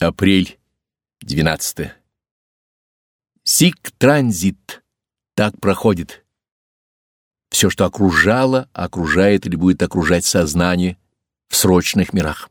Апрель 12. Сик транзит. Так проходит. Все, что окружало, окружает или будет окружать сознание в срочных мирах.